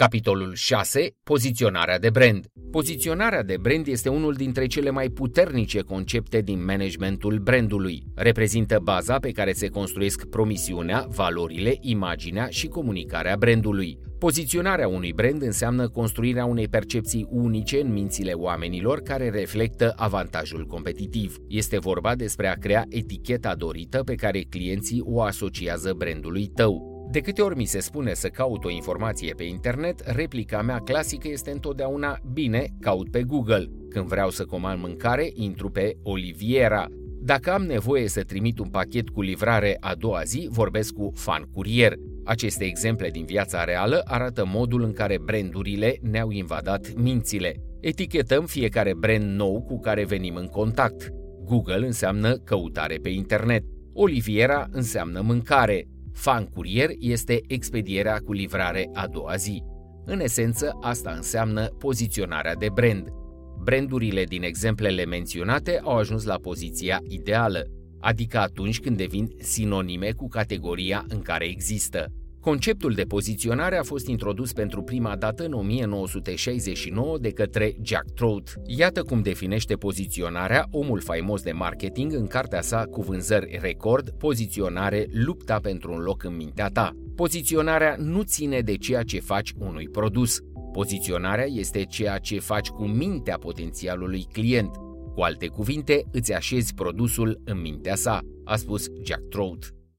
Capitolul 6. Poziționarea de brand. Poziționarea de brand este unul dintre cele mai puternice concepte din managementul brandului. Reprezintă baza pe care se construiesc promisiunea, valorile, imaginea și comunicarea brandului. Poziționarea unui brand înseamnă construirea unei percepții unice în mințile oamenilor care reflectă avantajul competitiv. Este vorba despre a crea eticheta dorită pe care clienții o asociază brandului tău. De câte ori mi se spune să caut o informație pe internet, replica mea clasică este întotdeauna bine, caut pe Google. Când vreau să comand mâncare, intru pe Oliviera. Dacă am nevoie să trimit un pachet cu livrare a doua zi, vorbesc cu fan curier. Aceste exemple din viața reală arată modul în care brandurile ne-au invadat mințile. Etichetăm fiecare brand nou cu care venim în contact. Google înseamnă căutare pe internet. Oliviera înseamnă mâncare. Fan curier este expedierea cu livrare a doua zi. În esență, asta înseamnă poziționarea de brand. Brandurile din exemplele menționate au ajuns la poziția ideală, adică atunci când devin sinonime cu categoria în care există. Conceptul de poziționare a fost introdus pentru prima dată în 1969 de către Jack Trout. Iată cum definește poziționarea omul faimos de marketing în cartea sa cu vânzări record, poziționare, lupta pentru un loc în mintea ta. Poziționarea nu ține de ceea ce faci unui produs. Poziționarea este ceea ce faci cu mintea potențialului client. Cu alte cuvinte, îți așezi produsul în mintea sa, a spus Jack Trout.